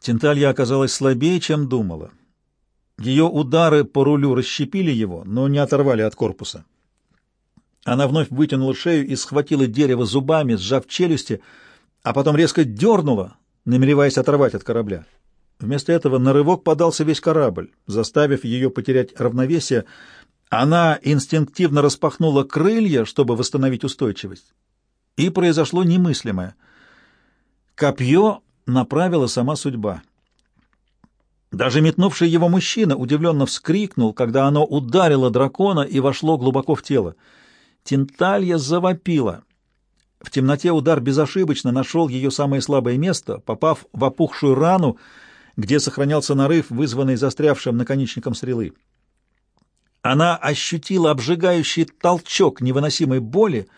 Тенталья оказалась слабее, чем думала. Ее удары по рулю расщепили его, но не оторвали от корпуса. Она вновь вытянула шею и схватила дерево зубами, сжав челюсти, а потом резко дернула, намереваясь оторвать от корабля. Вместо этого на рывок подался весь корабль, заставив ее потерять равновесие. Она инстинктивно распахнула крылья, чтобы восстановить устойчивость. И произошло немыслимое. Копье направила сама судьба. Даже метнувший его мужчина удивленно вскрикнул, когда оно ударило дракона и вошло глубоко в тело. Тенталья завопила. В темноте удар безошибочно нашел ее самое слабое место, попав в опухшую рану, где сохранялся нарыв, вызванный застрявшим наконечником стрелы. Она ощутила обжигающий толчок невыносимой боли,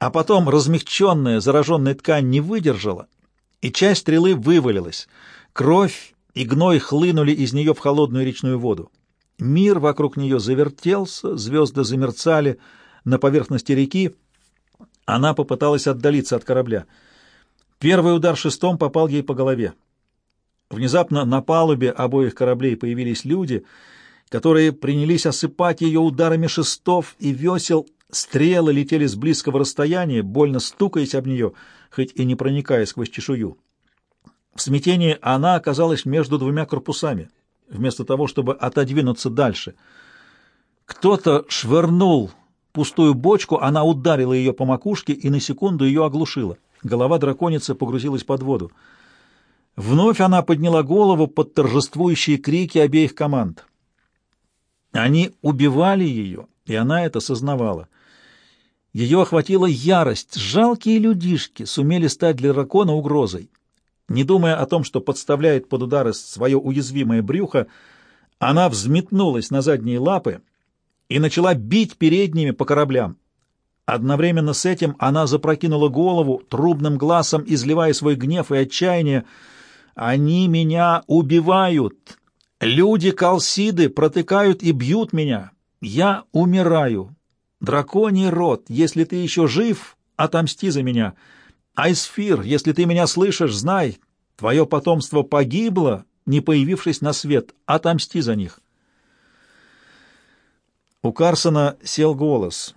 а потом размягченная зараженная ткань не выдержала, и часть стрелы вывалилась. Кровь и гной хлынули из нее в холодную речную воду. Мир вокруг нее завертелся, звезды замерцали на поверхности реки. Она попыталась отдалиться от корабля. Первый удар шестом попал ей по голове. Внезапно на палубе обоих кораблей появились люди, которые принялись осыпать ее ударами шестов и весел, Стрелы летели с близкого расстояния, больно стукаясь об нее, хоть и не проникая сквозь чешую. В смятении она оказалась между двумя корпусами, вместо того, чтобы отодвинуться дальше. Кто-то швырнул пустую бочку, она ударила ее по макушке и на секунду ее оглушила. Голова драконицы погрузилась под воду. Вновь она подняла голову под торжествующие крики обеих команд. Они убивали ее, и она это сознавала. Ее охватила ярость. Жалкие людишки сумели стать для дракона угрозой. Не думая о том, что подставляет под удары свое уязвимое брюхо, она взметнулась на задние лапы и начала бить передними по кораблям. Одновременно с этим она запрокинула голову, трубным глазом изливая свой гнев и отчаяние. «Они меня убивают! Люди Калсиды протыкают и бьют меня! Я умираю! Драконий род, если ты еще жив, отомсти за меня. Айсфир, если ты меня слышишь, знай, твое потомство погибло, не появившись на свет. Отомсти за них. У Карсона сел голос.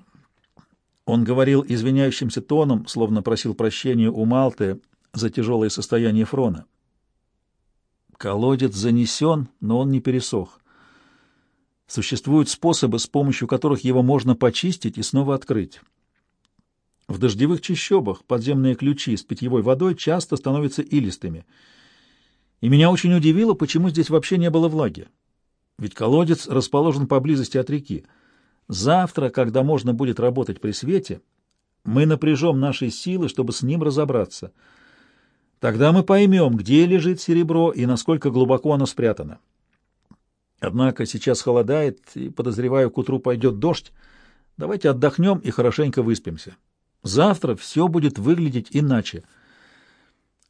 Он говорил извиняющимся тоном, словно просил прощения у Малты за тяжелое состояние Фрона. Колодец занесен, но он не пересох. Существуют способы, с помощью которых его можно почистить и снова открыть. В дождевых чащобах подземные ключи с питьевой водой часто становятся илистыми. И меня очень удивило, почему здесь вообще не было влаги. Ведь колодец расположен поблизости от реки. Завтра, когда можно будет работать при свете, мы напряжем наши силы, чтобы с ним разобраться. Тогда мы поймем, где лежит серебро и насколько глубоко оно спрятано. Однако сейчас холодает, и, подозреваю, к утру пойдет дождь. Давайте отдохнем и хорошенько выспимся. Завтра все будет выглядеть иначе.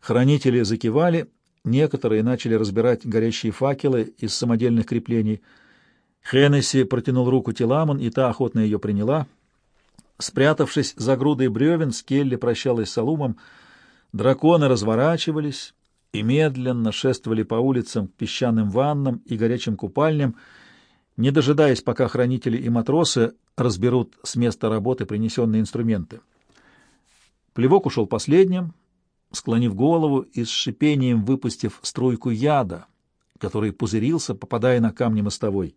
Хранители закивали, некоторые начали разбирать горящие факелы из самодельных креплений. Хеннесси протянул руку Теламон, и та охотно ее приняла. Спрятавшись за грудой бревен, Скелли прощалась с Алумом. Драконы разворачивались, и медленно шествовали по улицам к песчаным ваннам и горячим купальням, не дожидаясь, пока хранители и матросы разберут с места работы принесенные инструменты. Плевок ушел последним, склонив голову и с шипением выпустив струйку яда, который пузырился, попадая на камни мостовой.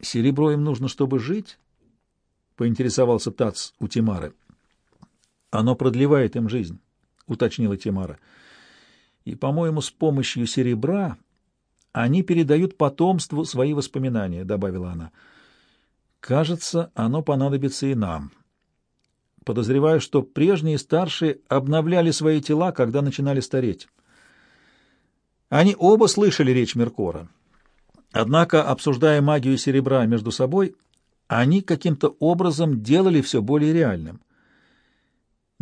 «Серебро им нужно, чтобы жить?» — поинтересовался Тац у Тимары. «Оно продлевает им жизнь». — уточнила Тимара. «И, по-моему, с помощью серебра они передают потомству свои воспоминания», — добавила она. «Кажется, оно понадобится и нам. Подозреваю, что прежние старшие обновляли свои тела, когда начинали стареть». Они оба слышали речь Меркора. Однако, обсуждая магию серебра между собой, они каким-то образом делали все более реальным —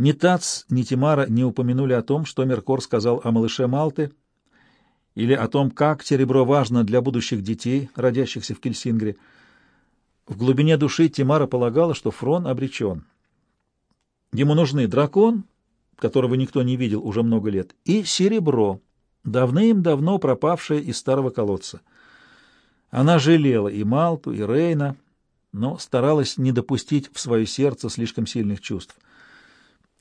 ни Тац, ни Тимара не упомянули о том, что Меркор сказал о малыше Малты, или о том, как серебро важно для будущих детей, родящихся в Кельсингре. В глубине души Тимара полагала, что Фрон обречен. Ему нужны дракон, которого никто не видел уже много лет, и серебро, давным-давно пропавшее из старого колодца. Она жалела и Малту, и Рейна, но старалась не допустить в свое сердце слишком сильных чувств.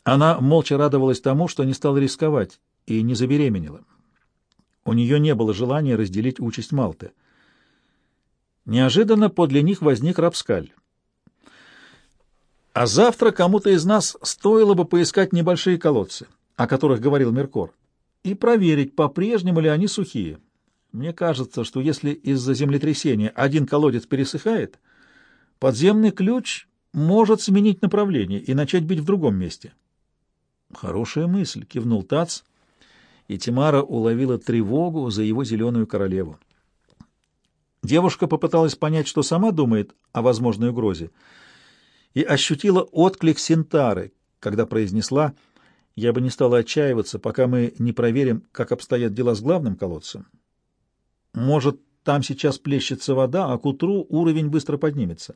Она молча радовалась тому, что не стала рисковать и не забеременела. У нее не было желания разделить участь Малты. Неожиданно подле них возник Рапскаль. А завтра кому-то из нас стоило бы поискать небольшие колодцы, о которых говорил Меркор, и проверить, по-прежнему ли они сухие. Мне кажется, что если из-за землетрясения один колодец пересыхает, подземный ключ может сменить направление и начать бить в другом месте. Хорошая мысль, кивнул Тац, и Тимара уловила тревогу за его зеленую королеву. Девушка попыталась понять, что сама думает о возможной угрозе, и ощутила отклик Синтары, когда произнесла «Я бы не стала отчаиваться, пока мы не проверим, как обстоят дела с главным колодцем. Может, там сейчас плещется вода, а к утру уровень быстро поднимется.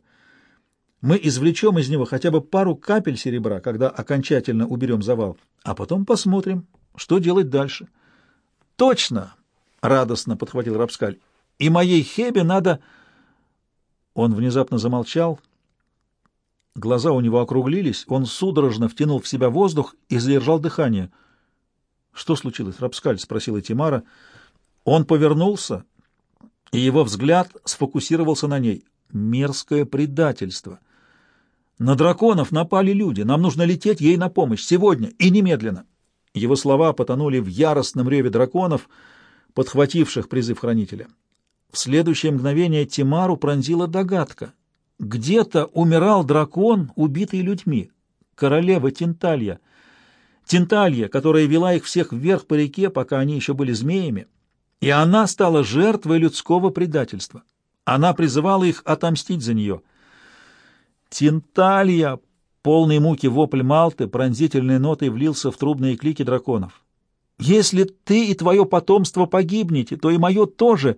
Мы извлечем из него хотя бы пару капель серебра, когда окончательно уберем завал, а потом посмотрим, что делать дальше». «Точно!» — радостно подхватил Рапскаль. «И моей Хебе надо...» Он внезапно замолчал — Глаза у него округлились, он судорожно втянул в себя воздух и задержал дыхание. — Что случилось, Рапскаль? — спросила Тимара. Он повернулся, и его взгляд сфокусировался на ней. Мерзкое предательство. На драконов напали люди. Нам нужно лететь ей на помощь. Сегодня и немедленно. Его слова потонули в яростном реве драконов, подхвативших призыв хранителя. В следующее мгновение Тимару пронзила догадка — где-то умирал дракон, убитый людьми, королева Тинталья. Тинталья, которая вела их всех вверх по реке, пока они еще были змеями, и она стала жертвой людского предательства. Она призывала их отомстить за нее. Тинталья, полный муки вопль Малты, пронзительной нотой влился в трубные клики драконов. «Если ты и твое потомство погибнете, то и мое тоже,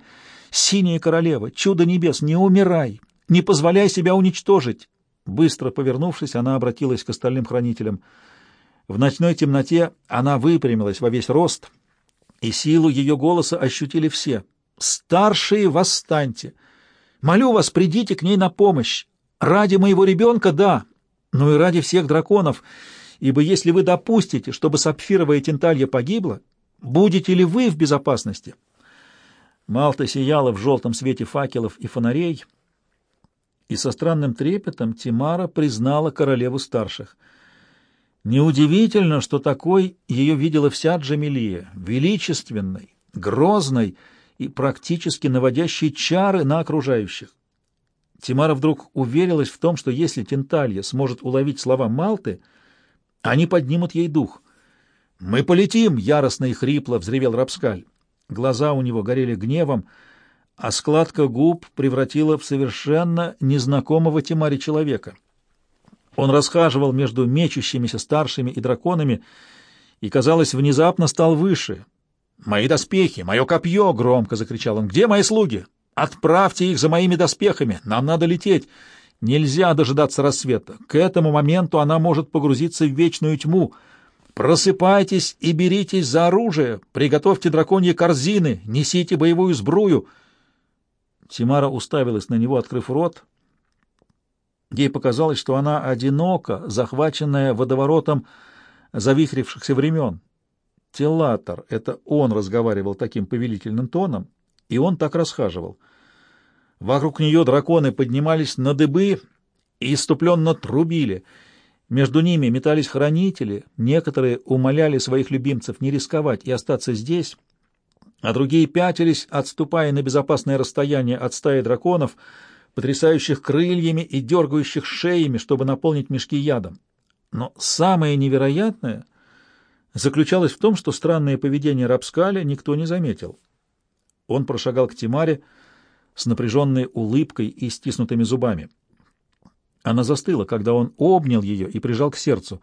синяя королева, чудо небес, не умирай, не позволяй себя уничтожить!» Быстро повернувшись, она обратилась к остальным хранителям. В ночной темноте она выпрямилась во весь рост, и силу ее голоса ощутили все. «Старшие, восстаньте! Молю вас, придите к ней на помощь! Ради моего ребенка — да, но и ради всех драконов, ибо если вы допустите, чтобы сапфировая тенталья погибла, будете ли вы в безопасности?» Малта сияла в желтом свете факелов и фонарей — и со странным трепетом Тимара признала королеву старших. Неудивительно, что такой ее видела вся Джамилия, величественной, грозной и практически наводящей чары на окружающих. Тимара вдруг уверилась в том, что если Тенталья сможет уловить слова Малты, они поднимут ей дух. «Мы полетим!» — яростно и хрипло взревел Рапскаль. Глаза у него горели гневом, — а складка губ превратила в совершенно незнакомого Тимари человека. Он расхаживал между мечущимися старшими и драконами и, казалось, внезапно стал выше. «Мои доспехи! Мое копье!» — громко закричал он. «Где мои слуги? Отправьте их за моими доспехами! Нам надо лететь! Нельзя дожидаться рассвета! К этому моменту она может погрузиться в вечную тьму!» Просыпайтесь и беритесь за оружие, приготовьте драконьи корзины, несите боевую сбрую — Тимара уставилась на него, открыв рот. Ей показалось, что она одинока, захваченная водоворотом завихрившихся времен. Телатор — это он разговаривал таким повелительным тоном, и он так расхаживал. Вокруг нее драконы поднимались на дыбы и иступленно трубили. Между ними метались хранители, некоторые умоляли своих любимцев не рисковать и остаться здесь, а другие пятились, отступая на безопасное расстояние от стаи драконов, потрясающих крыльями и дергающих шеями, чтобы наполнить мешки ядом. Но самое невероятное заключалось в том, что странное поведение Рапскаля никто не заметил. Он прошагал к Тимаре с напряженной улыбкой и стиснутыми зубами. Она застыла, когда он обнял ее и прижал к сердцу.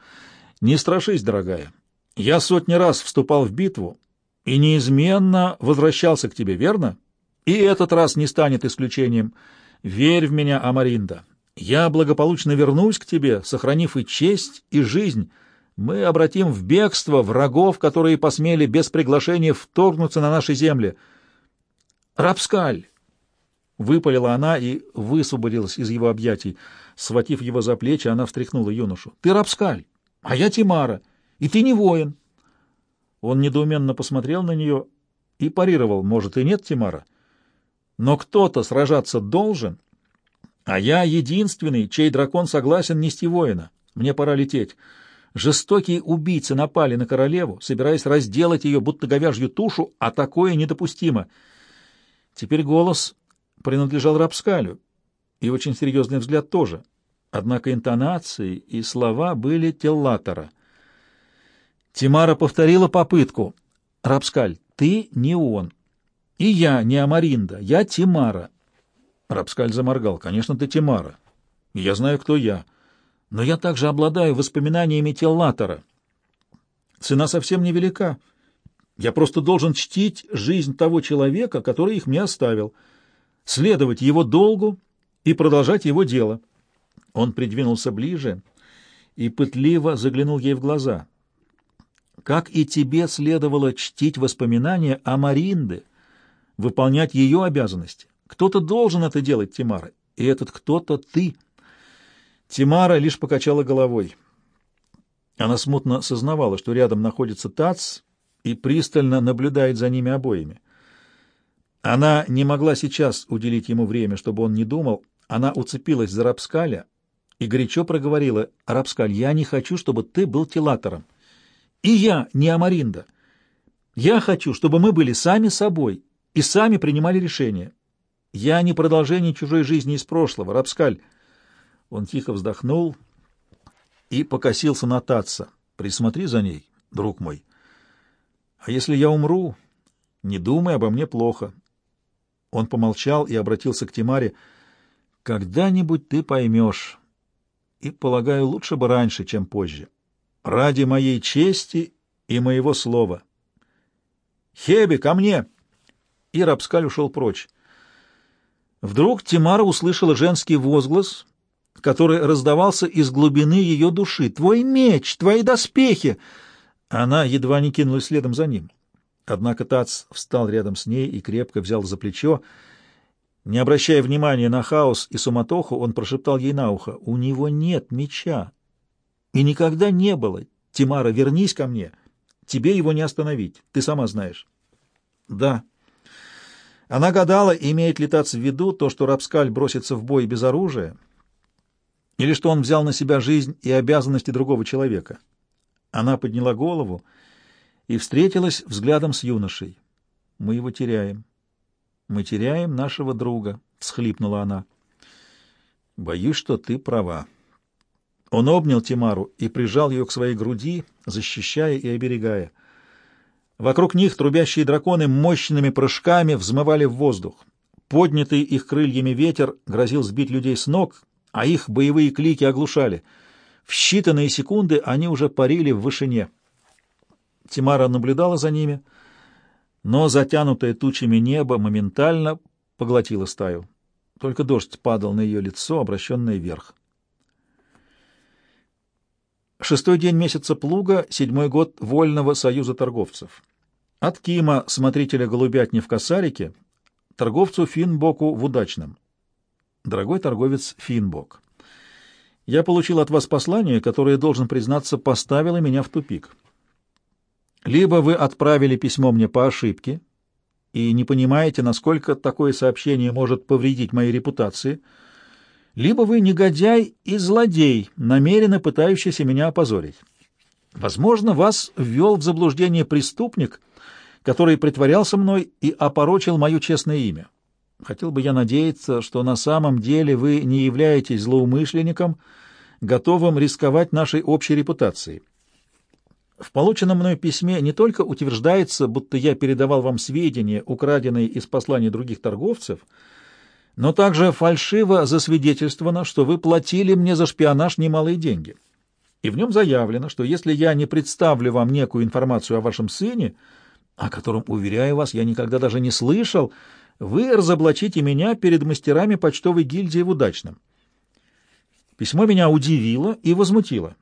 «Не страшись, дорогая. Я сотни раз вступал в битву, и неизменно возвращался к тебе, верно? И этот раз не станет исключением. Верь в меня, Амаринда. Я благополучно вернусь к тебе, сохранив и честь, и жизнь. Мы обратим в бегство врагов, которые посмели без приглашения вторгнуться на наши земли. Рапскаль! Выпалила она и высвободилась из его объятий. Схватив его за плечи, она встряхнула юношу. «Ты Рапскаль, а я Тимара, и ты не воин». Он недоуменно посмотрел на нее и парировал. «Может, и нет Тимара? Но кто-то сражаться должен, а я единственный, чей дракон согласен нести воина. Мне пора лететь». Жестокие убийцы напали на королеву, собираясь разделать ее, будто говяжью тушу, а такое недопустимо. Теперь голос принадлежал Рапскалю, и очень серьезный взгляд тоже. Однако интонации и слова были теллатора. Тимара повторила попытку. «Рапскаль, ты не он. И я не Амаринда, я Тимара». Рапскаль заморгал. «Конечно, ты Тимара. Я знаю, кто я. Но я также обладаю воспоминаниями теллатора. Цена совсем невелика. Я просто должен чтить жизнь того человека, который их мне оставил» следовать его долгу и продолжать его дело. Он придвинулся ближе и пытливо заглянул ей в глаза. Как и тебе следовало чтить воспоминания о Маринде, выполнять ее обязанности. Кто-то должен это делать, Тимара, и этот кто-то ты. Тимара лишь покачала головой. Она смутно сознавала, что рядом находится Тац и пристально наблюдает за ними обоими. Она не могла сейчас уделить ему время, чтобы он не думал. Она уцепилась за Рапскаля и горячо проговорила, «Рапскаль, я не хочу, чтобы ты был телатором. И я не Амаринда. Я хочу, чтобы мы были сами собой и сами принимали решения. Я не продолжение чужой жизни из прошлого, Рапскаль». Он тихо вздохнул и покосился на Татца. «Присмотри за ней, друг мой. А если я умру, не думай обо мне плохо. Он помолчал и обратился к Тимаре. «Когда-нибудь ты поймешь, и, полагаю, лучше бы раньше, чем позже, ради моей чести и моего слова. Хеби, ко мне!» И Рабскаль ушел прочь. Вдруг Тимара услышала женский возглас, который раздавался из глубины ее души. «Твой меч! Твои доспехи!» Она едва не кинулась следом за ним. Однако Тац встал рядом с ней и крепко взял за плечо. Не обращая внимания на хаос и суматоху, он прошептал ей на ухо, «У него нет меча. И никогда не было. Тимара, вернись ко мне. Тебе его не остановить, ты сама знаешь». «Да». Она гадала, имеет ли Тац в виду то, что Рапскаль бросится в бой без оружия, или что он взял на себя жизнь и обязанности другого человека. Она подняла голову и встретилась взглядом с юношей. «Мы его теряем. Мы теряем нашего друга», — всхлипнула она. «Боюсь, что ты права». Он обнял Тимару и прижал ее к своей груди, защищая и оберегая. Вокруг них трубящие драконы мощными прыжками взмывали в воздух. Поднятый их крыльями ветер грозил сбить людей с ног, а их боевые клики оглушали. В считанные секунды они уже парили в вышине. Тимара наблюдала за ними, но затянутое тучами небо моментально поглотило стаю. Только дождь падал на ее лицо, обращенное вверх. Шестой день месяца Плуга, седьмой год Вольного союза торговцев. От Кима, смотрителя голубятни в Косарике, торговцу Финбоку в Удачном. Дорогой торговец Финбок, я получил от вас послание, которое, должен признаться, поставило меня в тупик. Либо вы отправили письмо мне по ошибке и не понимаете, насколько такое сообщение может повредить моей репутации, либо вы негодяй и злодей, намеренно пытающийся меня опозорить. Возможно, вас ввел в заблуждение преступник, который притворялся мной и опорочил мое честное имя. Хотел бы я надеяться, что на самом деле вы не являетесь злоумышленником, готовым рисковать нашей общей репутацией. В полученном мной письме не только утверждается, будто я передавал вам сведения, украденные из посланий других торговцев, но также фальшиво засвидетельствовано, что вы платили мне за шпионаж немалые деньги. И в нем заявлено, что если я не представлю вам некую информацию о вашем сыне, о котором, уверяю вас, я никогда даже не слышал, вы разоблачите меня перед мастерами почтовой гильдии в Удачном. Письмо меня удивило и возмутило.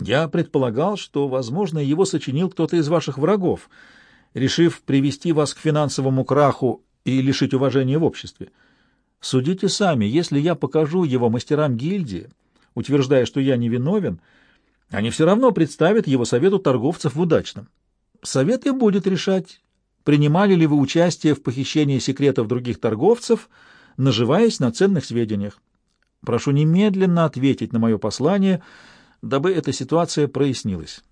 Я предполагал, что, возможно, его сочинил кто-то из ваших врагов, решив привести вас к финансовому краху и лишить уважения в обществе. Судите сами, если я покажу его мастерам гильдии, утверждая, что я невиновен, они все равно представят его совету торговцев в удачном. Совет и будет решать, принимали ли вы участие в похищении секретов других торговцев, наживаясь на ценных сведениях. Прошу немедленно ответить на мое послание, дабы эта ситуация прояснилась.